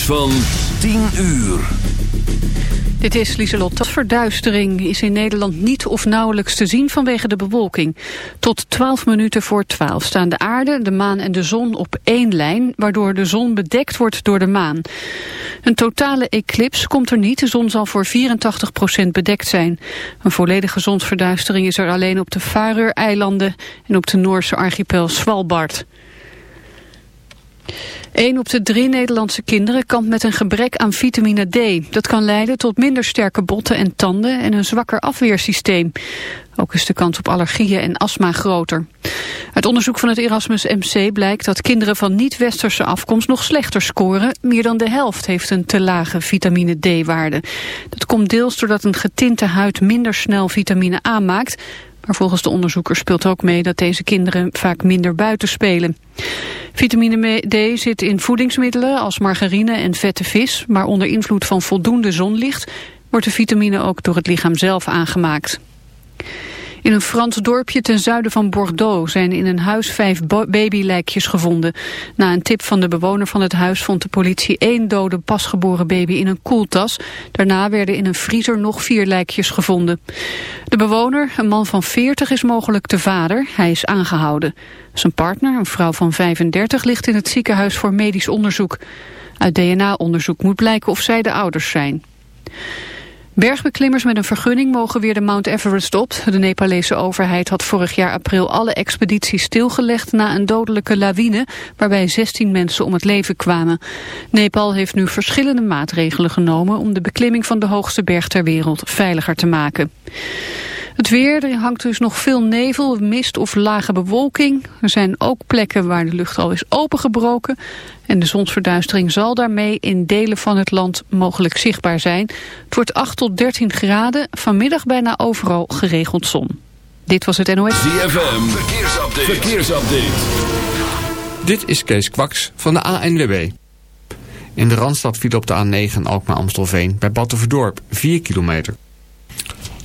van 10 uur. Dit is Lieselot. De verduistering is in Nederland niet of nauwelijks te zien vanwege de bewolking. Tot 12 minuten voor 12 staan de aarde, de maan en de zon op één lijn... waardoor de zon bedekt wordt door de maan. Een totale eclips komt er niet. De zon zal voor 84% bedekt zijn. Een volledige zonsverduistering is er alleen op de Faroe-eilanden... en op de Noorse archipel Svalbard. Een op de drie Nederlandse kinderen kampt met een gebrek aan vitamine D. Dat kan leiden tot minder sterke botten en tanden en een zwakker afweersysteem. Ook is de kans op allergieën en astma groter. Uit onderzoek van het Erasmus MC blijkt dat kinderen van niet-westerse afkomst nog slechter scoren. Meer dan de helft heeft een te lage vitamine D-waarde. Dat komt deels doordat een getinte huid minder snel vitamine A maakt... Maar volgens de onderzoekers speelt ook mee dat deze kinderen vaak minder buiten spelen. Vitamine D zit in voedingsmiddelen als margarine en vette vis, maar onder invloed van voldoende zonlicht wordt de vitamine ook door het lichaam zelf aangemaakt. In een Frans dorpje ten zuiden van Bordeaux zijn in een huis vijf babylijkjes gevonden. Na een tip van de bewoner van het huis vond de politie één dode pasgeboren baby in een koeltas. Daarna werden in een vriezer nog vier lijkjes gevonden. De bewoner, een man van 40, is mogelijk de vader. Hij is aangehouden. Zijn partner, een vrouw van 35, ligt in het ziekenhuis voor medisch onderzoek. Uit DNA-onderzoek moet blijken of zij de ouders zijn. Bergbeklimmers met een vergunning mogen weer de Mount Everest op. De Nepalese overheid had vorig jaar april alle expedities stilgelegd na een dodelijke lawine waarbij 16 mensen om het leven kwamen. Nepal heeft nu verschillende maatregelen genomen om de beklimming van de hoogste berg ter wereld veiliger te maken. Het weer, er hangt dus nog veel nevel, mist of lage bewolking. Er zijn ook plekken waar de lucht al is opengebroken. En de zonsverduistering zal daarmee in delen van het land mogelijk zichtbaar zijn. Het wordt 8 tot 13 graden, vanmiddag bijna overal geregeld zon. Dit was het NOS. ZFM, verkeersupdate. verkeersupdate. Dit is Kees Kwaks van de ANWB. In de Randstad viel op de A9 Alkmaar-Amstelveen bij Battenverdorp 4 kilometer.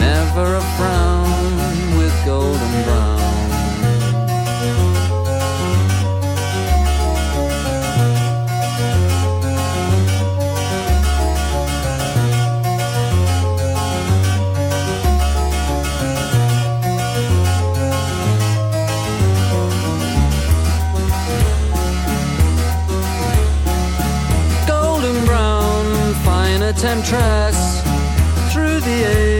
never a frown with golden brown. Golden brown, fine temptress through the air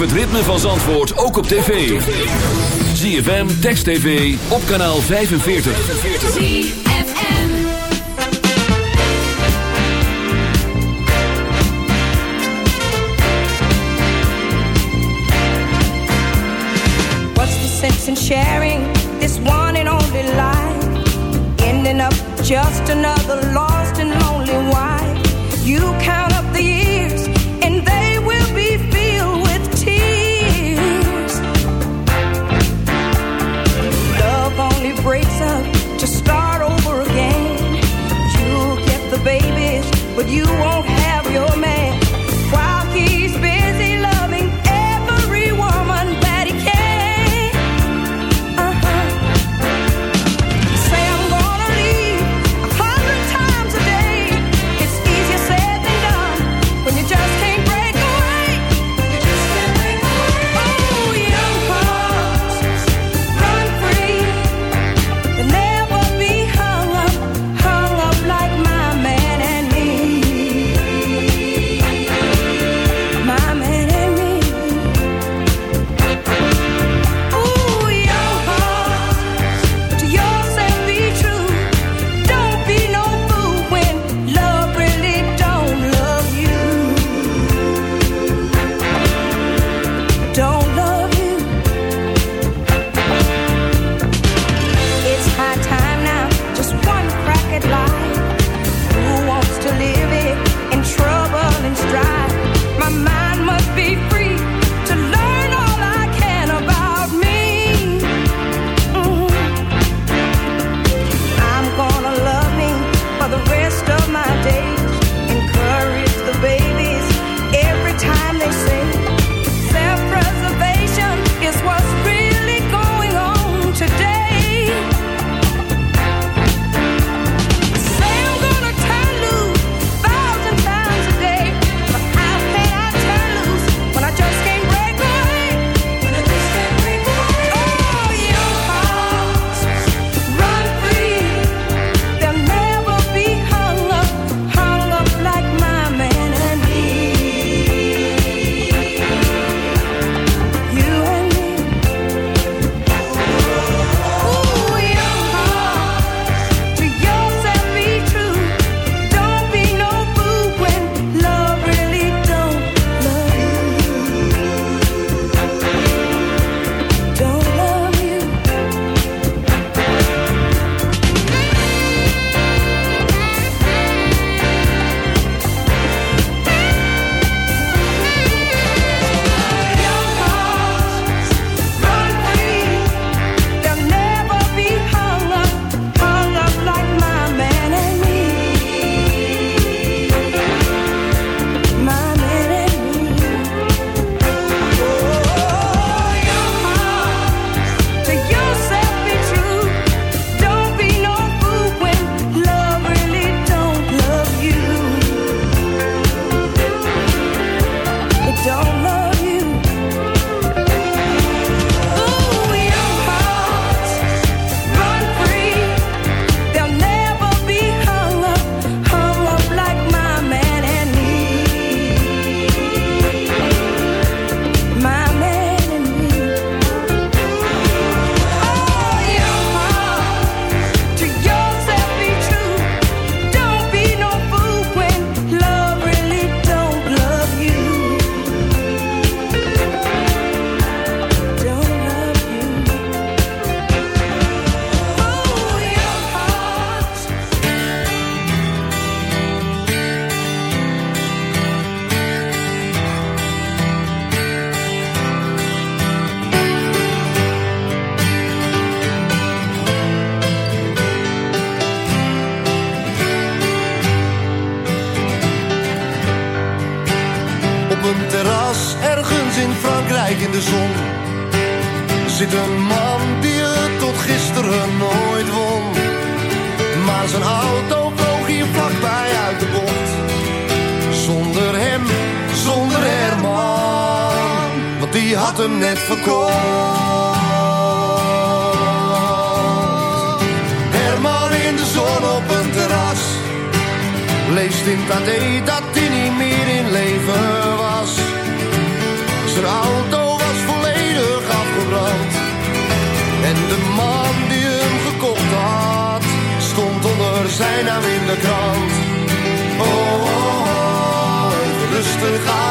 het ritme van Zandvoort ook op tv. ZFM, Text TV, op kanaal 45. What's the sense in sharing this one and only life? Ending up just another gaan.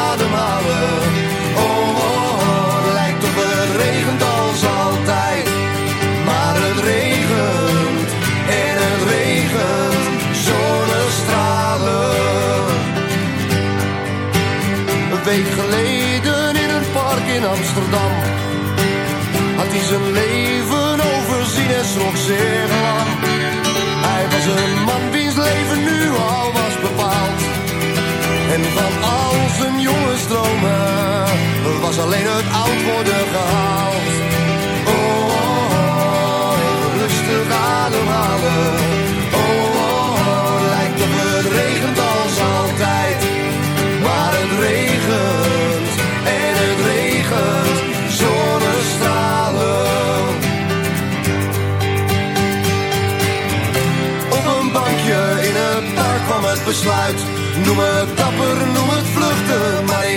dromen was alleen het oud worden gehaald. Oh, oh, rustig ademhalen. Oh, oh, lijkt op het regent als altijd. Maar het regent en het regent zonnestralen. Op een bankje in het park kwam het besluit. Noem het dapper, noem het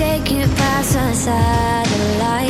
take you past our satellite.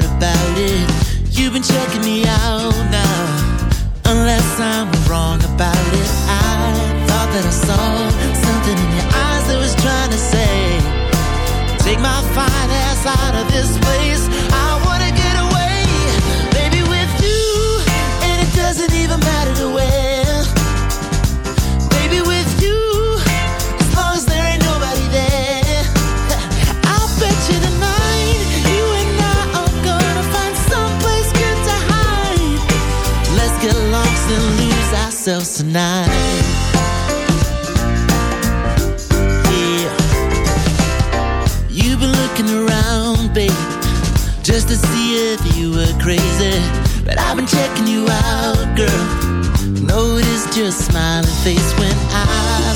doubt about it. You've been checking me out now, unless I'm wrong about it. I thought that I saw something in your eyes that was trying to say, Take my fire. were crazy, but I've been checking you out, girl. Notice your smiling face when I